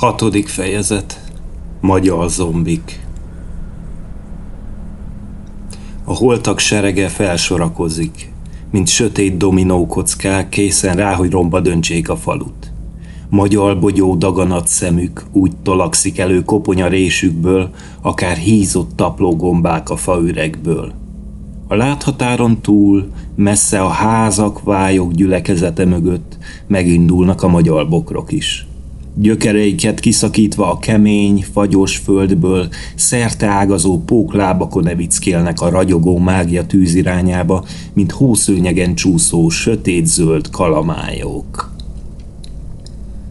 Hatodik fejezet Magyar zombik A holtak serege felsorakozik, mint sötét dominókockák készen rá, hogy romba döntsék a falut. Magyar bogyó daganat szemük úgy tolakszik elő koponya résükből, akár hízott taplógombák a faüregből. A láthatáron túl, messze a házak, vályok gyülekezete mögött megindulnak a magyar bokrok is gyökereiket kiszakítva a kemény, fagyos földből, szerte ágazó póklábakon evickélnek a ragyogó mágia tűz irányába, mint hószőnyegen csúszó, sötét-zöld kalamályok.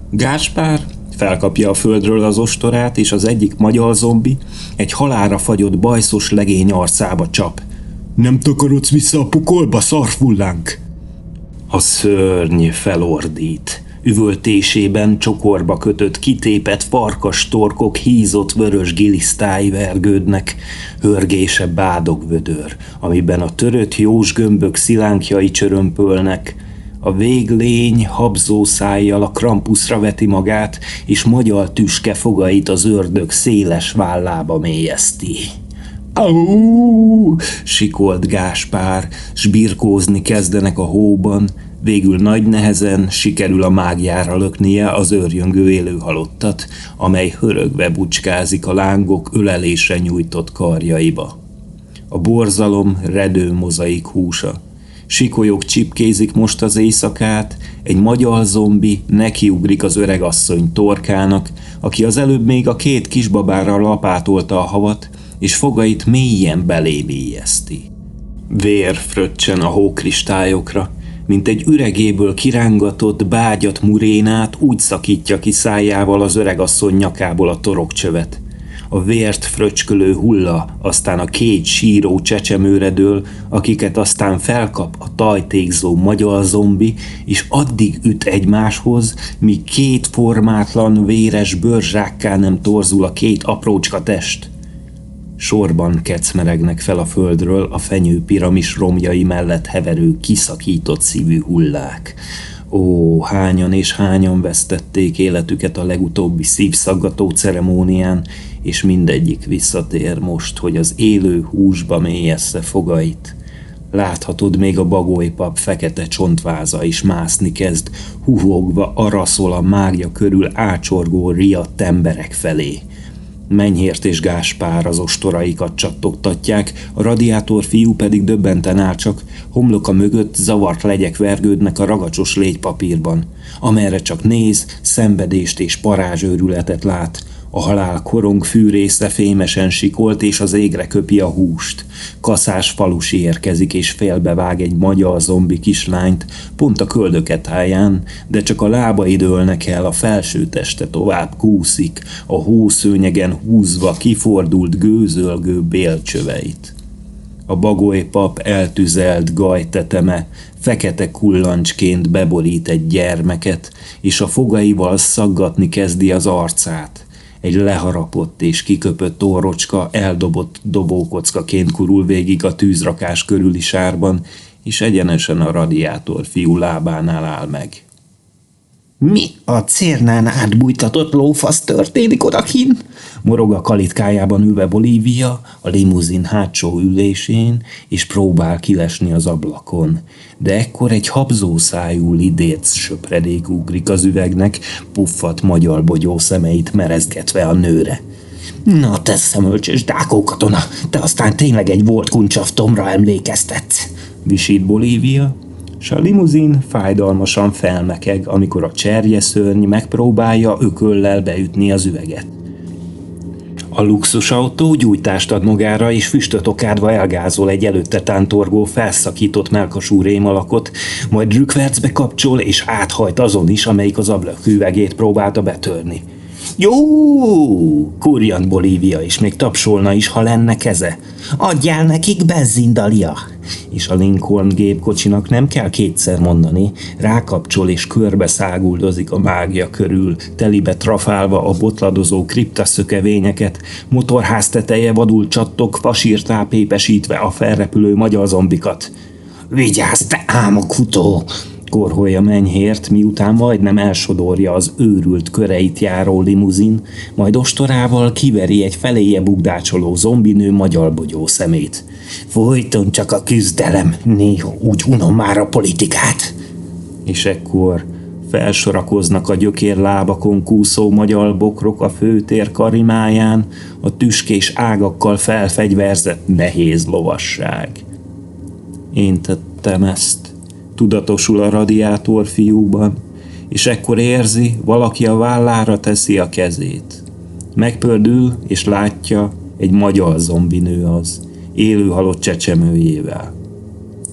Gáspár felkapja a földről az ostorát, és az egyik magyar zombi egy halára fagyott bajszos legény arcába csap. Nem takarodsz vissza a pokolba, szarfullánk! A szörny felordít Üvöltésében csokorba kötött, kitépett farkas torkok hízott vörös gilisztái vergődnek, hörgése bádogvödör, amiben a törött jós gömbök szilánkjai csörömpölnek, a véglény habzó szájjal a krampuszra veti magát, és magyar tüske fogait az ördög széles vállába mélyezti. Au! sikolt Gáspár, s birkózni kezdenek a hóban, Végül nagy nehezen sikerül a mágiára löknie az őrjöngő élő halottat, amely hörögve bucskázik a lángok ölelésre nyújtott karjaiba. A borzalom redő mozaik húsa. Sikolyok csipkézik most az éjszakát, egy magyar zombi nekiugrik az öregasszony torkának, aki az előbb még a két kisbabára lapátolta a havat, és fogait mélyen belém Vér fröccsen a hókristályokra, mint egy üregéből kirángatott, bágyat murénát úgy szakítja ki szájával az öregasszony nyakából a torokcsövet. A vért fröcskölő hulla aztán a két síró csecsemőre dől, akiket aztán felkap a tajtékzó magyar zombi, és addig üt egymáshoz, míg két formátlan, véres bőrzsákká nem torzul a két aprócska test. Sorban kecmeregnek fel a földről a fenyő piramis romjai mellett heverő kiszakított szívű hullák. Ó, hányan és hányan vesztették életüket a legutóbbi szívszaggató ceremónián, és mindegyik visszatér most, hogy az élő húsba mélyessze fogait. Láthatod még a bagolypap fekete csontváza is mászni kezd, huvogva araszol a mágia körül ácsorgó riadt emberek felé. Menyhért és Gáspár az ostoraikat csattogtatják, a radiátor fiú pedig döbbenten áll csak, homloka mögött zavart legyek vergődnek a ragacsos légypapírban, amerre csak néz, szenvedést és parázsőrületet lát, a halál korong fűrésze fémesen sikolt, és az égre köpi a húst. Kaszás falusi érkezik, és félbevág egy magyar zombi kislányt, pont a köldöketáján, de csak a lábai dőlnek el, a felső teste tovább kúszik, a hószőnyegen húzva kifordult gőzölgő bélcsöveit. A bagoly pap eltüzelt gajteteme fekete kullancsként beborít egy gyermeket, és a fogaival szaggatni kezdi az arcát – egy leharapott és kiköpött orrocska eldobott dobókockaként kurul végig a tűzrakás körüli sárban, és egyenesen a radiátor fiú lábánál áll meg. Mi a cérnán átbújtatott lófasz történik odakint? Morog a kalitkájában ülve Bolívia a limuzin hátsó ülésén, és próbál kilesni az ablakon. De ekkor egy habzószájú lidérc söpredék ugrik az üvegnek, puffat magyar bogyó szemeit merezgetve a nőre. Na te szemölcsös dákó katona, te aztán tényleg egy volt kuncsaftomra emlékeztetsz, visít Bolívia, s a limuzin fájdalmasan felmekeg, amikor a cserjeszörny megpróbálja ököllel beütni az üveget. A luxusautó gyújtást ad magára, és füstöt okádva elgázol egy előtte tántorgó, felszakított melkasú rémalakot, majd rükvercbe kapcsol, és áthajt azon is, amelyik az ablak üvegét próbálta betörni. Jó, kurjant Bolívia, és még tapsolna is, ha lenne keze. Adjál nekik benzindalia! És a Lincoln gépkocsinak nem kell kétszer mondani, rákapcsol és körbe száguldozik a mágia körül, telibe trafálva a botladozó kriptaszökevényeket, motorház teteje vadul csattok, fasírtá pépesítve a felrepülő magyar zombikat. Vigyázz, te álmokutó! Korholja menyhért, miután majdnem elsodorja az őrült köreit járó limuzin, majd ostorával kiveri egy feléje bugdácsoló zombinő magyalbogyó szemét. Folyton csak a küzdelem, néha úgy unom már a politikát. És ekkor felsorakoznak a gyökér lábakon kúszó magyar bokrok a főtér karimáján, a tüskés ágakkal felfegyverzett nehéz lovasság. Én tettem ezt, tudatosul a radiátor fiúban, és ekkor érzi, valaki a vállára teszi a kezét. Megpördül, és látja, egy magyar zombinő az, élő halott csecsemőjével.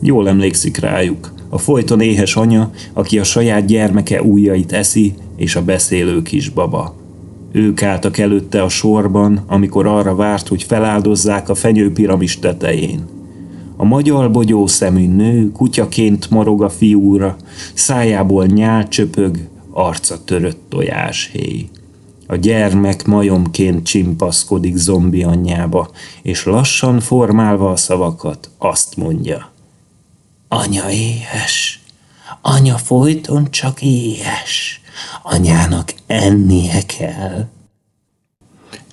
Jól emlékszik rájuk, a folyton éhes anya, aki a saját gyermeke ujjait eszi, és a beszélő kisbaba. Ők álltak előtte a sorban, amikor arra várt, hogy feláldozzák a fenyőpiramis tetején. A magyar bogyó szemű nő kutyaként morog a fiúra, szájából nyál csöpög, arca törött tojáshéj. A gyermek majomként csimpaszkodik zombi anyjába, és lassan formálva a szavakat azt mondja. Anya éhes, anya folyton csak éhes, anyának ennie kell.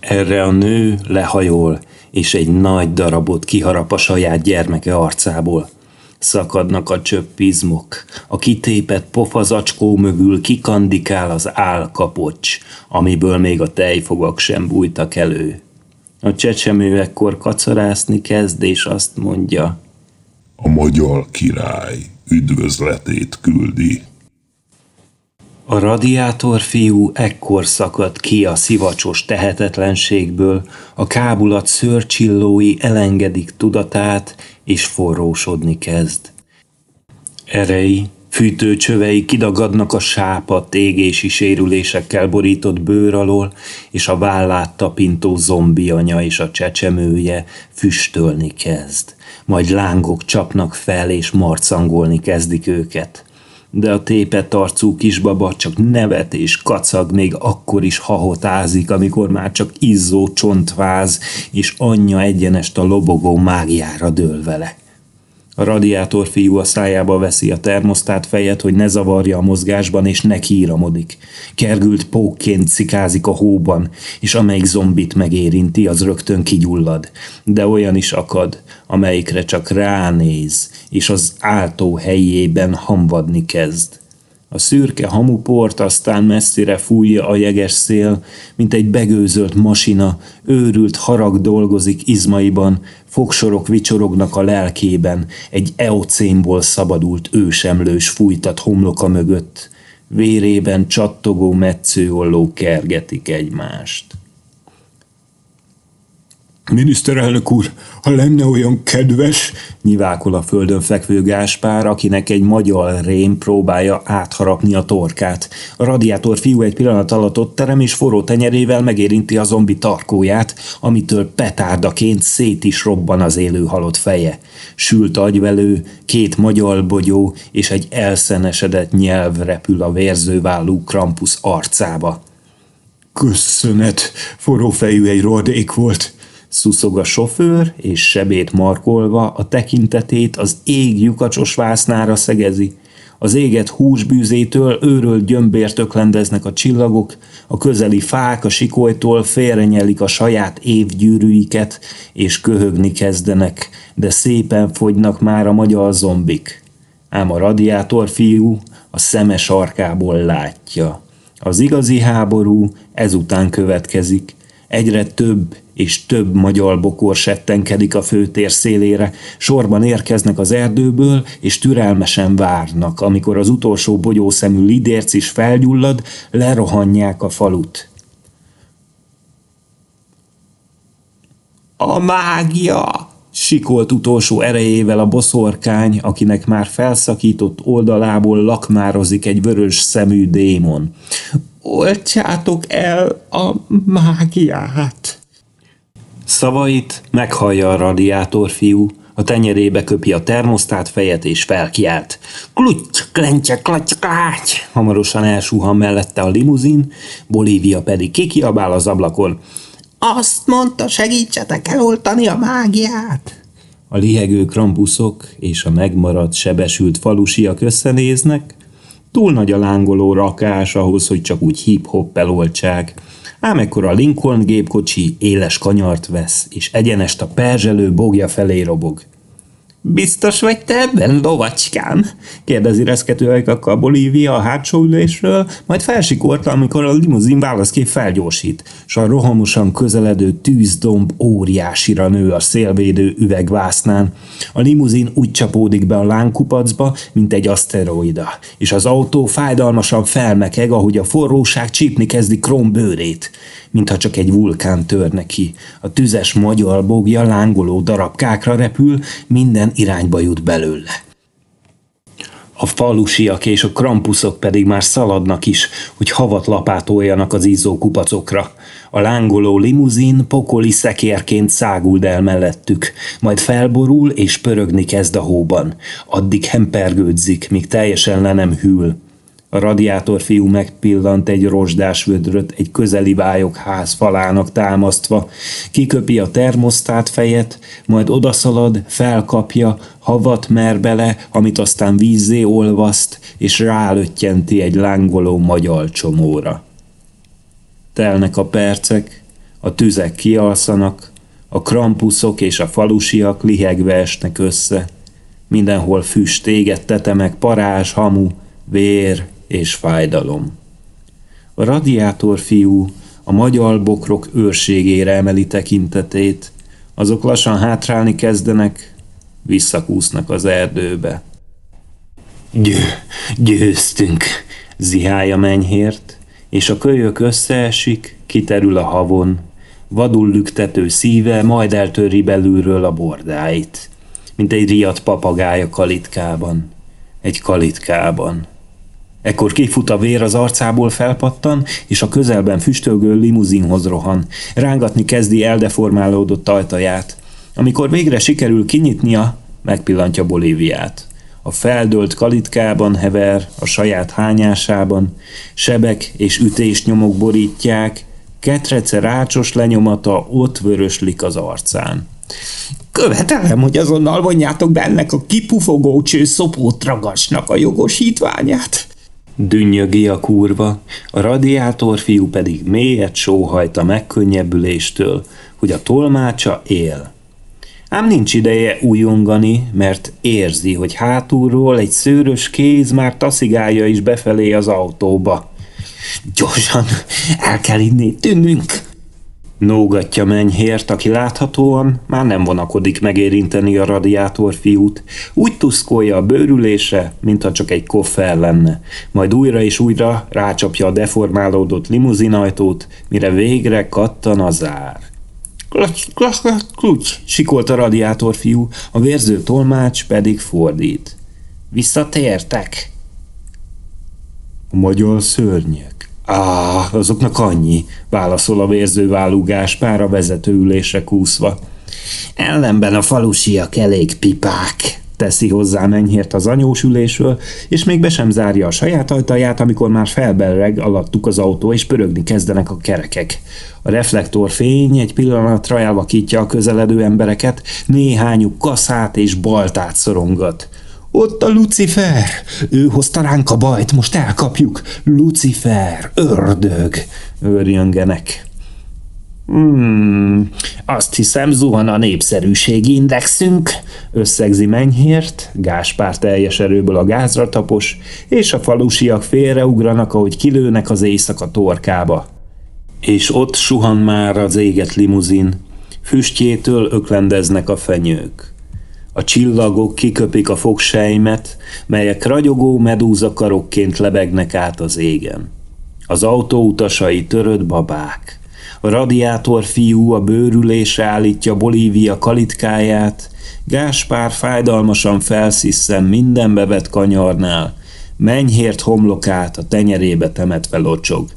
Erre a nő lehajol, és egy nagy darabot kiharap a saját gyermeke arcából. Szakadnak a csöppizmok, a kitépett pofazacskó mögül kikandikál az álkapocs, amiből még a tejfogak sem bújtak elő. A csecsemő ekkor kacarászni kezd, és azt mondja, a magyar király üdvözletét küldi. A radiátor fiú ekkor szakadt ki a szivacsos tehetetlenségből, a kábulat szörcsillói elengedik tudatát, és forrósodni kezd. Erei, fűtőcsövei kidagadnak a sápat égési sérülésekkel borított bőr alól, és a vállát tapintó zombi anya és a csecsemője füstölni kezd. Majd lángok csapnak fel, és marcangolni kezdik őket de a tépet arcú kisbaba csak nevet és kacag, még akkor is hahotázik, amikor már csak izzó csontváz, és anyja egyenest a lobogó mágiára dől vele. A radiátor fiú a szájába veszi a termosztát fejet, hogy ne zavarja a mozgásban, és ne kíramodik. Kergült pókként cikázik a hóban, és amelyik zombit megérinti, az rögtön kigyullad. De olyan is akad, amelyikre csak ránéz, és az áltó helyében hamvadni kezd. A szürke hamuport aztán messzire fújja a jeges szél, mint egy begőzölt masina, őrült harag dolgozik izmaiban, fogsorok vicsorognak a lelkében, egy eocénból szabadult ősemlős fújtat homloka mögött, vérében csattogó metszőolló kergetik egymást. Miniszterelnök úr, ha lenne olyan kedves, nyivákol a földön fekvő Gáspár, akinek egy magyar rém próbálja átharapni a torkát. A radiátor fiú egy pillanat alatt ott terem, és forró tenyerével megérinti a zombi tarkóját, amitől petárdaként szét is robban az élő halott feje. Sült agyvelő, két magyar bogyó és egy elszenesedett nyelv repül a vérzővállú Krampus arcába. Köszönet, forró fejű egy rodék volt, Szuszog a sofőr, és sebét markolva a tekintetét az ég lyukacsos vásznára szegezi. Az éget húsbűzétől őrölt gyömbért öklendeznek a csillagok, a közeli fák a sikolytól félrenyelik a saját évgyűrűiket, és köhögni kezdenek, de szépen fogynak már a magyar zombik. Ám a radiátor fiú a szeme sarkából látja. Az igazi háború ezután következik. Egyre több és több magyar bokor settenkedik a főtér szélére, sorban érkeznek az erdőből, és türelmesen várnak, amikor az utolsó bogyószemű lidérc is felgyullad, lerohanják a falut. A mágia! Sikolt utolsó erejével a boszorkány, akinek már felszakított oldalából lakmározik egy vörös szemű démon. Oltsátok el a mágiát! Szavait meghallja a radiátor fiú, a tenyerébe köpi a termosztát fejet és felkiált. Klutty, klencse, klaty, kláty! Hamarosan elsuhan mellette a limuzin, Bolívia pedig kikiabál az ablakon. Azt mondta, segítsetek eloltani a mágiát! A lihegő krampuszok és a megmaradt, sebesült falusiak összenéznek, túl nagy a lángoló rakás ahhoz, hogy csak úgy hip-hop eloltsák, ám ekkor a Lincoln gépkocsi éles kanyart vesz, és egyenest a perzselő bogja felé robog. Biztos vagy te ebben, lovacskám? kérdezi reszkető a Bolívia a hátsó ülésről, majd felsikorta, amikor a limuzin válaszkép felgyorsít, s a rohamosan közeledő tűzdomb óriásira nő a szélvédő üvegvásznán. A limuzin úgy csapódik be a lánkupacba, mint egy aszteroida, és az autó fájdalmasan felmekeg, ahogy a forróság csípni kezdi Krom bőrét mintha csak egy vulkán törne ki. A tüzes magyar bogja lángoló darabkákra repül, minden irányba jut belőle. A falusiak és a krampuszok pedig már szaladnak is, hogy havat lapátoljanak az izzó kupacokra. A lángoló limuzin pokoli szekérként száguld el mellettük, majd felborul és pörögni kezd a hóban. Addig hempergődzik, míg teljesen le nem hűl. A radiátor fiú megpillant egy rozsdás vödröt egy közeli vályok ház falának támasztva, kiköpi a termosztát fejet, majd odaszalad, felkapja, havat mer bele, amit aztán vízzé olvaszt, és rálöttyenti egy lángoló magyar csomóra. Telnek a percek, a tüzek kialszanak, a krampuszok és a falusiak lihegve esnek össze. Mindenhol füst, éget tetemek, parázs, hamu, vér, és fájdalom. A radiátor fiú a magyar bokrok őrségére emeli tekintetét, azok lassan hátrálni kezdenek, visszakúsznak az erdőbe. Győ, győztünk, zihálja menyhért, és a kölyök összeesik, kiterül a havon, vadul lüktető szíve majd eltöri belülről a bordáit, mint egy riadt papagája kalitkában, egy kalitkában. Ekkor kifut a vér az arcából felpattan, és a közelben füstölgő limuzinhoz rohan. Rángatni kezdi eldeformálódott ajtaját. Amikor végre sikerül kinyitnia, megpillantja Bolíviát. A feldölt kalitkában hever, a saját hányásában, sebek és ütésnyomok borítják, ketrece rácsos lenyomata ott vöröslik az arcán. Követelem, hogy azonnal vonjátok bennek a kipufogó cső szopót ragasnak a jogosítványát. Dünnyögi a kurva, a radiátor fiú pedig mélyet sóhajt a megkönnyebbüléstől, hogy a tolmácsa él. Ám nincs ideje újongani, mert érzi, hogy hátulról egy szőrös kéz már taszigálja is befelé az autóba. Gyorsan, el kell innét tűnünk! Nógatja menyhért, aki láthatóan már nem vonakodik megérinteni a radiátor fiút. Úgy tuszkolja a bőrülése, mintha csak egy koffer lenne. Majd újra és újra rácsapja a deformálódott limuzinajtót, mire végre kattan a zár. Klacs, klacs, klucs, sikolt a radiátor fiú, a vérző tolmács pedig fordít. Visszatértek? A magyar szörnyek. Á, azoknak annyi, válaszol a vérzővállú Gáspár a vezetőülésre kúszva. Ellenben a falusiak elég pipák, teszi hozzá mennyhért az anyós ülésről, és még be sem zárja a saját ajtaját, amikor már felbereg alattuk az autó, és pörögni kezdenek a kerekek. A reflektorfény egy pillanatra elvakítja a közeledő embereket, néhányuk kaszát és baltát szorongat. Ott a Lucifer! Ő hozta ránk a bajt, most elkapjuk! Lucifer, ördög! Őrjöngenek. Hmm, azt hiszem zuhan a népszerűségi indexünk, összegzi Menyhért, Gáspár teljes erőből a gázra tapos, és a falusiak félreugranak, ahogy kilőnek az éjszaka torkába. És ott suhan már az éget limuzin, füstjétől öklendeznek a fenyők. A csillagok kiköpik a fogsejmet, melyek ragyogó medúza karokként lebegnek át az égen. Az autó utasai törött babák. A radiátor fiú a bőrülésre állítja Bolívia kalitkáját, Gáspár fájdalmasan felszisszen minden bevett kanyarnál, menyhért homlokát a tenyerébe temetve locsog.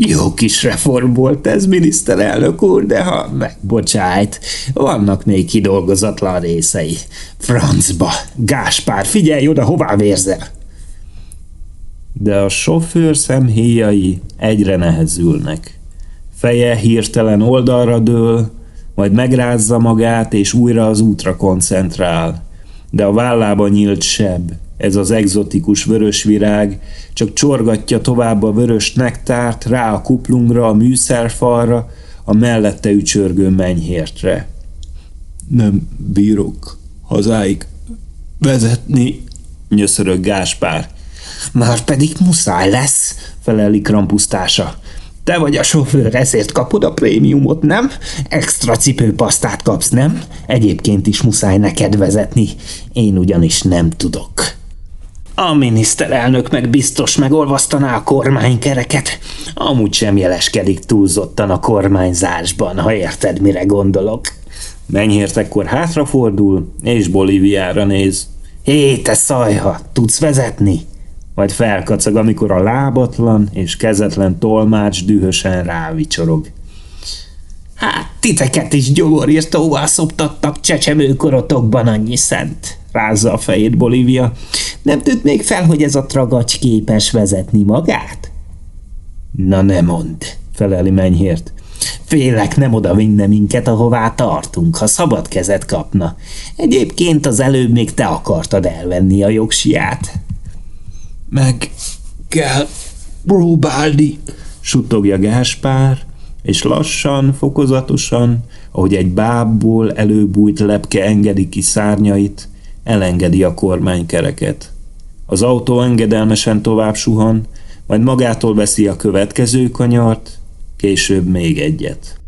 Jó kis reform volt ez, miniszterelnök úr, de ha megbocsájt, vannak még kidolgozatlan részei. Francba, Gáspár, figyelj oda, hová vérzel! De a sofőr szemhéjai egyre nehezülnek. Feje hirtelen oldalra dől, majd megrázza magát, és újra az útra koncentrál. De a vállában nyílt seb, ez az egzotikus vörös virág, csak csorgatja tovább a vörös nektárt rá a kuplungra, a műszerfalra, a mellette ücsörgő menyhértre. Nem bírok hazáig vezetni, nyöszörög Gáspár. Már pedig muszáj lesz, feleli krampusztása. Te vagy a sofőr, ezért kapod a prémiumot, nem? Extra cipőpasztát kapsz, nem? Egyébként is muszáj neked vezetni. Én ugyanis nem tudok. A miniszterelnök meg biztos megolvasztaná a kormánykereket. Amúgy sem jeleskedik túlzottan a kormányzásban, ha érted, mire gondolok. Mennyért ekkor hátrafordul, és Bolíviára néz. Hé, te szajha, tudsz vezetni? Majd felkacag, amikor a lábatlan és kezetlen tolmács dühösen rávicsorog. Hát, titeket is gyomorírtóvá szoptattak csecsemőkorotokban annyi szent, rázza a fejét Bolívia. Nem tűnt még fel, hogy ez a tragacs képes vezetni magát? Na ne mond, feleli Menyhért. Félek nem oda vinne minket, ahová tartunk, ha szabad kezet kapna. Egyébként az előbb még te akartad elvenni a jogsiát. Meg kell próbálni, suttogja Gáspár, és lassan, fokozatosan, ahogy egy bábból előbújt lepke engedi ki szárnyait, elengedi a kormánykereket. Az autó engedelmesen tovább suhan, majd magától veszi a következő kanyart, később még egyet.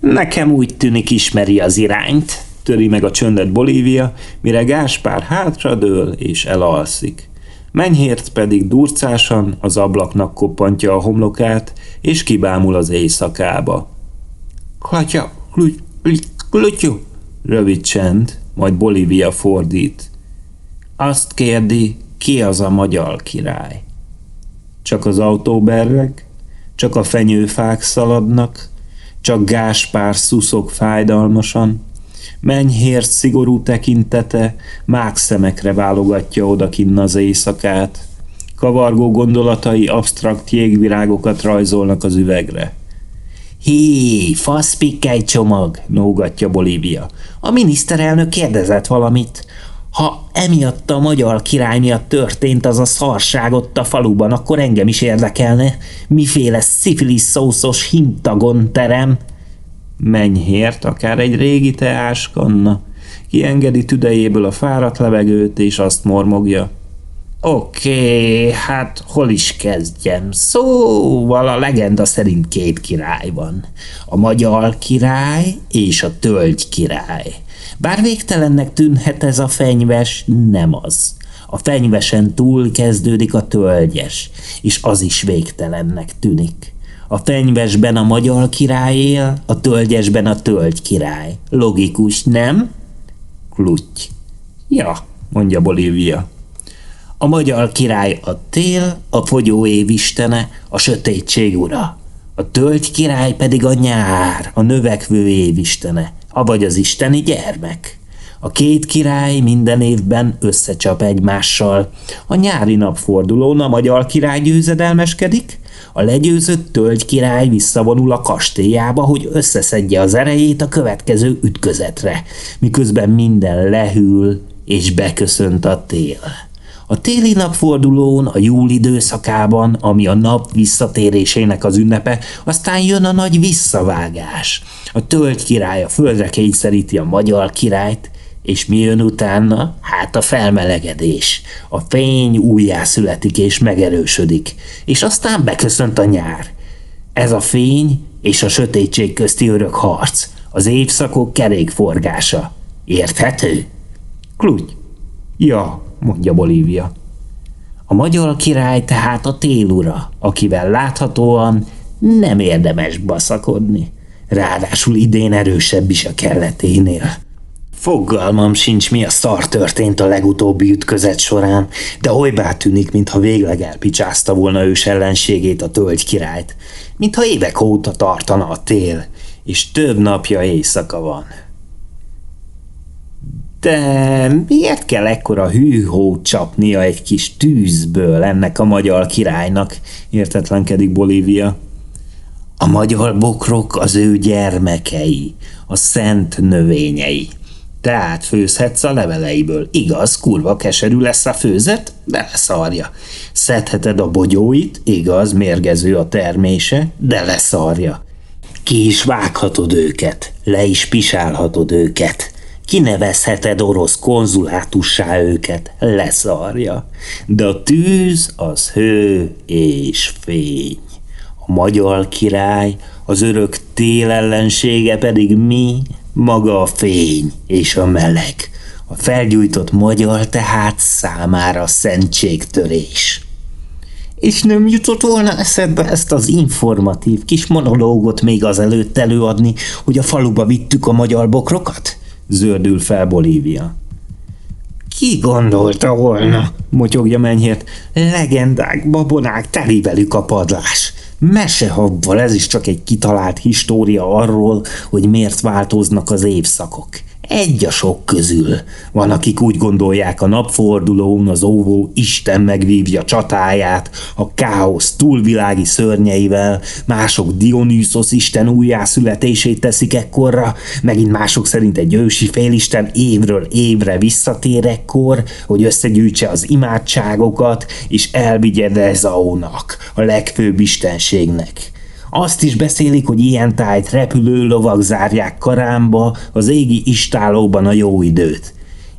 Nekem úgy tűnik ismeri az irányt, töri meg a csöndet Bolívia, mire Gáspár hátradől és elalszik. Menyhért pedig durcásan az ablaknak koppantja a homlokát, és kibámul az éjszakába. Klatya, klutyú, rövid csend, majd Bolívia fordít. Azt kérdi, ki az a magyar király? Csak az autó berreg, csak a fenyőfák szaladnak, csak Gáspár szuszok fájdalmasan, Menyhért szigorú tekintete mák szemekre válogatja odakinn az éjszakát. Kavargó gondolatai absztrakt jégvirágokat rajzolnak az üvegre. Hé, egy csomag, nógatja Bolívia. A miniszterelnök kérdezett valamit. Ha emiatt a magyar király miatt történt az a szarság ott a faluban, akkor engem is érdekelne, miféle szifilis szószos hintagon terem, Menyhért, akár egy régi teáskanna, kiengedi tüdejéből a fáradt levegőt, és azt mormogja. Oké, okay, hát hol is kezdjem? Szóval a legenda szerint két király van. A magyar király és a tölgy király. Bár végtelennek tűnhet ez a fenyves, nem az. A fenyvesen túl kezdődik a tölgyes, és az is végtelennek tűnik. A fenyvesben a magyar király él, a tölgyesben a tölgy király. Logikus, nem? Klutty. Ja, mondja Bolívia. A magyar király a tél, a fogyó év istene, a sötétség ura. A tölgy király pedig a nyár, a növekvő év istene, avagy az isteni gyermek. A két király minden évben összecsap egymással. A nyári napfordulón a magyar király győzedelmeskedik, a legyőzött tölgy király visszavonul a kastélyába, hogy összeszedje az erejét a következő ütközetre, miközben minden lehűl és beköszönt a tél. A téli napfordulón, a júli időszakában, ami a nap visszatérésének az ünnepe, aztán jön a nagy visszavágás. A tölgy király a földre kényszeríti a magyar királyt, és mi jön utána? Hát a felmelegedés. A fény újjászületik és megerősödik, és aztán beköszönt a nyár. Ez a fény és a sötétség közti örök harc, az évszakok kerékforgása. Érthető? Kludj. Ja, mondja Bolívia. A magyar király tehát a télura, akivel láthatóan nem érdemes baszakodni. Ráadásul idén erősebb is a kelleténél. Fogalmam sincs, mi a szar történt a legutóbbi ütközet során, de olybá tűnik, mintha végleg elpicsázta volna ős ellenségét a tölgy királyt, mintha évek óta tartana a tél, és több napja éjszaka van. De miért kell ekkora hűhót csapnia egy kis tűzből ennek a magyar királynak, értetlenkedik Bolívia. A magyar bokrok az ő gyermekei, a szent növényei. Tehát főzhetsz a leveleiből. Igaz, kurva keserű lesz a főzet, de leszarja. Szedheted a bogyóit, igaz, mérgező a termése, de leszarja. Ki is vághatod őket, le is pisálhatod őket. Kinevezheted orosz konzulátussá őket, leszarja. De a tűz az hő és fény. A magyar király, az örök tél ellensége pedig mi, maga a fény és a meleg. A felgyújtott magyar tehát számára szentségtörés. És nem jutott volna eszedbe ezt az informatív kis monológot még azelőtt előadni, hogy a faluba vittük a magyar bokrokat? Zördül fel Bolívia. Ki gondolta volna, motyogja Menyhért, legendák, babonák, teli velük a padlás. Mesehabval ez is csak egy kitalált história arról, hogy miért változnak az évszakok. Egy a sok közül. Van, akik úgy gondolják, a napfordulón az óvó Isten megvívja csatáját, a káosz túlvilági szörnyeivel, mások Dionysos Isten újjászületését teszik ekkorra, megint mások szerint egy ősi félisten évről évre visszatér ekkor, hogy összegyűjtse az imádságokat, és elvigye Dezaónak, a legfőbb istenségnek. Azt is beszélik, hogy ilyen tájt repülő lovak zárják karámba az égi istálóban a jó időt.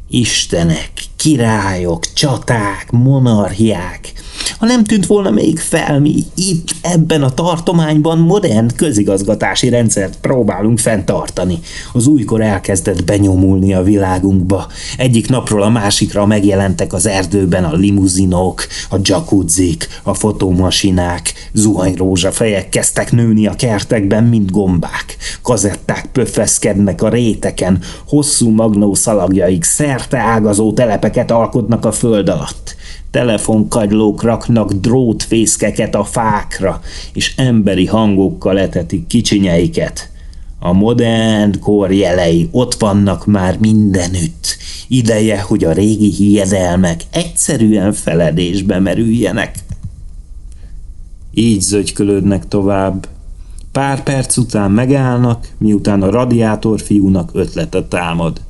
Istenek, királyok, csaták, monarchiák. Ha nem tűnt volna még fel, mi itt ebben a tartományban modern közigazgatási rendszert próbálunk fenntartani. Az újkor elkezdett benyomulni a világunkba. Egyik napról a másikra megjelentek az erdőben a limuzinok, a jacuzzik, a fotómasinák, zuhanyrózsafejek kezdtek nőni a kertekben, mint gombák. Kazetták pöfeszkednek a réteken, hosszú magnó szalagjaik szerte ágazó telepeket alkotnak a föld alatt. Telefonkagylók raknak drótfészkeket a fákra, és emberi hangokkal etetik kicsinyeiket. A modern kor jelei ott vannak már mindenütt. Ideje, hogy a régi hiedelmek egyszerűen feledésbe merüljenek. Így zögykölődnek tovább. Pár perc után megállnak, miután a radiátor fiúnak ötlete támad.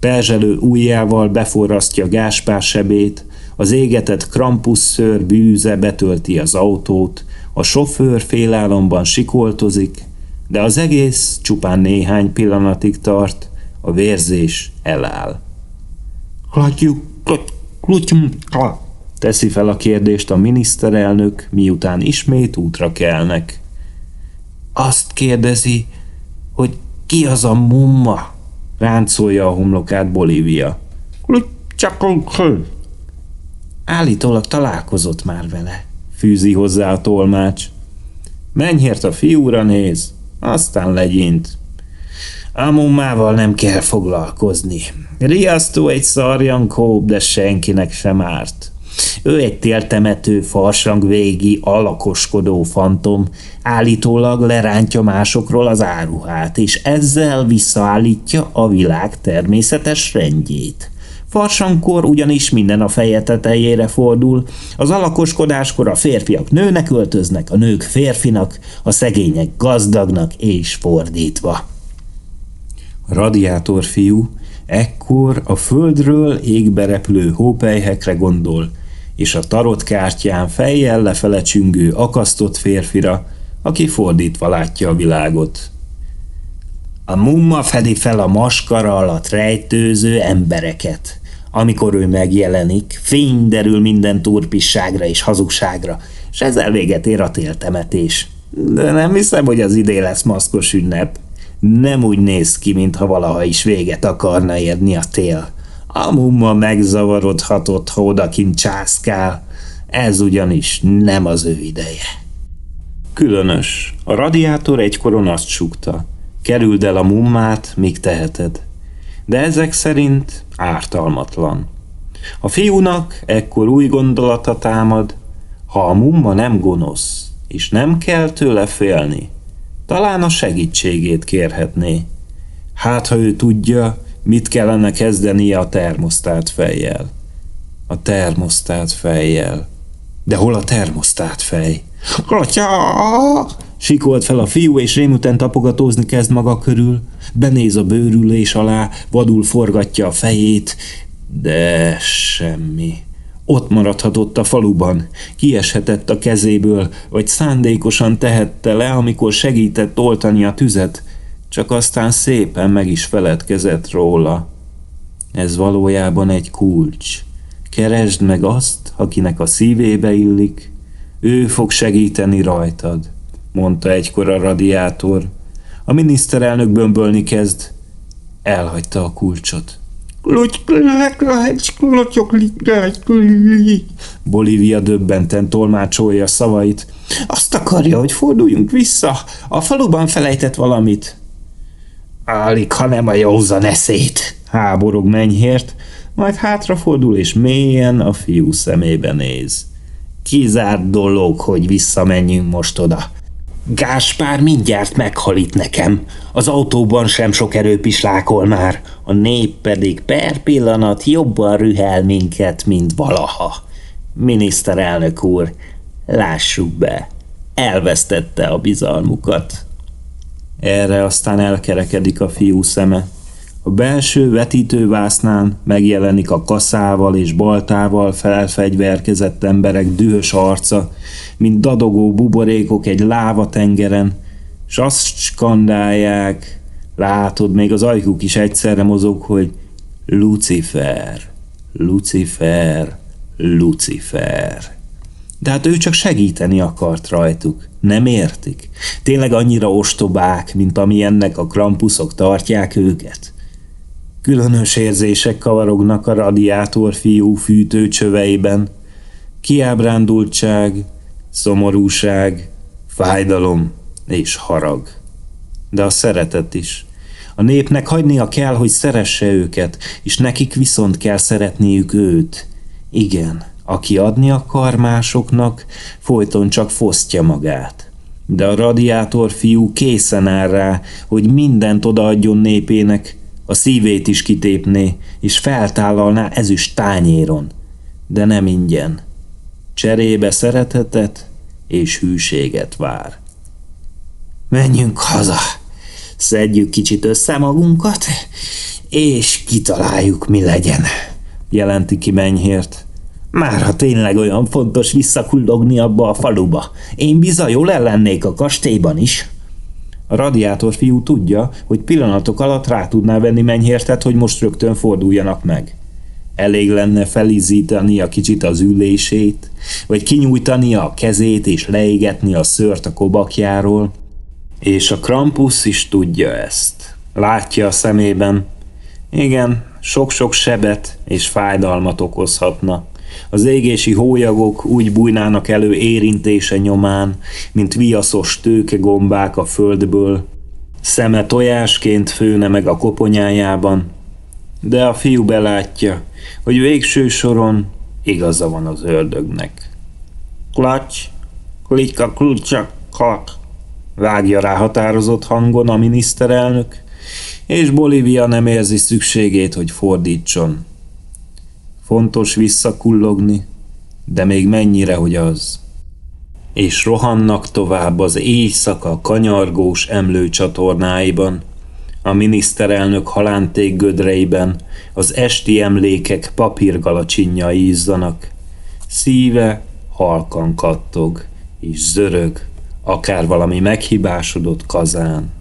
Perzselő ujjával beforrasztja Gáspár sebét, az égetett szőr bűze betölti az autót, a sofőr félálomban sikoltozik, de az egész csupán néhány pillanatig tart, a vérzés eláll. Látjuk, teszi fel a kérdést a miniszterelnök, miután ismét útra kelnek. Azt kérdezi, hogy ki az a mumma? Ráncolja a homlokát Bolívia. Csak Állítólag találkozott már vele, fűzi hozzá a tolmács. Menjért a fiúra néz, aztán legyint. A mummával nem kell foglalkozni. Riasztó egy szarjankó, de senkinek sem árt. Ő egy téltemető, farsang végi, alakoskodó fantom, állítólag lerántja másokról az áruhát, és ezzel visszaállítja a világ természetes rendjét. Farsankor ugyanis minden a feje tetejére fordul, az alakoskodáskor a férfiak nőnek öltöznek, a nők férfinak, a szegények gazdagnak és fordítva. A radiátor fiú ekkor a földről égbe repülő hópelyhekre gondol, és a tarotkártyán fejjel lefele csüngő akasztott férfira, aki fordítva látja a világot. A mumma fedi fel a maskara alatt rejtőző embereket – amikor ő megjelenik, fény derül minden turpisságra és hazugságra, és ezzel véget ér a téltemetés. De nem hiszem, hogy az idé lesz maszkos ünnep. Nem úgy néz ki, mintha valaha is véget akarna érni a tél. A mumma megzavarodhatott, ha odakint császkál. Ez ugyanis nem az ő ideje. Különös. A radiátor egykoron azt súgta. Kerüld el a mummát, míg teheted de ezek szerint ártalmatlan. A fiúnak ekkor új gondolata támad, ha a mumma nem gonosz, és nem kell tőle félni, talán a segítségét kérhetné. Hát, ha ő tudja, mit kellene kezdenie a termosztát fejjel. A termosztát fejjel. De hol a termosztát fej? Atya! Sikolt fel a fiú, és rémuten tapogatózni kezd maga körül. Benéz a bőrülés alá, vadul forgatja a fejét, de semmi. Ott maradhatott a faluban, kieshetett a kezéből, vagy szándékosan tehette le, amikor segített oltani a tüzet, csak aztán szépen meg is feledkezett róla. Ez valójában egy kulcs. Keresd meg azt, akinek a szívébe illik, ő fog segíteni rajtad, mondta egykor a radiátor. A miniszterelnök bömbölni kezd. Elhagyta a kulcsot. Bolívia döbbenten tolmácsolja szavait. Azt akarja, hogy forduljunk vissza. A faluban felejtett valamit. Alig, ha nem a józan eszét, háborog menyhért, majd hátrafordul és mélyen a fiú szemébe néz. Kizárt dolog, hogy visszamenjünk most oda. Gáspár mindjárt meghal itt nekem. Az autóban sem sok erőpislákol már. A nép pedig per pillanat jobban rühel minket, mint valaha. Miniszterelnök úr, lássuk be, elvesztette a bizalmukat. Erre aztán elkerekedik a fiú szeme. A belső vetítővásznán megjelenik a kaszával és baltával felfegyverkezett emberek dühös arca, mint dadogó buborékok egy lávatengeren, s azt skandálják, látod, még az ajkuk is egyszerre mozog, hogy Lucifer, Lucifer, Lucifer. De hát ő csak segíteni akart rajtuk. Nem értik? Tényleg annyira ostobák, mint amilyennek a krampuszok tartják őket? Különös érzések kavarognak a radiátor fiú fűtőcsöveiben. Kiábrándultság, szomorúság, fájdalom és harag. De a szeretet is. A népnek hagynia kell, hogy szeresse őket, és nekik viszont kell szeretniük őt. Igen, aki adni akar másoknak, folyton csak fosztja magát. De a radiátor fiú készen áll rá, hogy mindent odaadjon népének, a szívét is kitépné, és feltállalná ezüst tányéron. De nem ingyen. Cserébe szeretetet és hűséget vár. Menjünk haza, szedjük kicsit össze magunkat, és kitaláljuk, mi legyen, jelenti ki Menyhért. Már ha tényleg olyan fontos visszakullogni abba a faluba, én bizony jól ellennék a kastélyban is. A radiátor fiú tudja, hogy pillanatok alatt rá tudná venni menyhértet, hogy most rögtön forduljanak meg. Elég lenne felizítani a kicsit az ülését, vagy kinyújtani a kezét és leégetni a szört a kobakjáról, és a Krampus is tudja ezt. Látja a szemében. Igen, sok-sok sebet és fájdalmat okozhatna. Az égési hólyagok úgy bújnának elő érintése nyomán, mint viaszos tőkegombák a földből. Szeme tojásként főne meg a koponyájában, de a fiú belátja, hogy végső soron igaza van az ördögnek. Klacs, klika, klutsa, klak, vágja rá határozott hangon a miniszterelnök, és Bolívia nem érzi szükségét, hogy fordítson. Fontos visszakullogni, de még mennyire, hogy az. És rohannak tovább az éjszaka kanyargós emlőcsatornáiban, a miniszterelnök halánték gödreiben az esti emlékek papírgalacsinjai izzanak. Szíve halkan kattog, és zörög, akár valami meghibásodott kazán.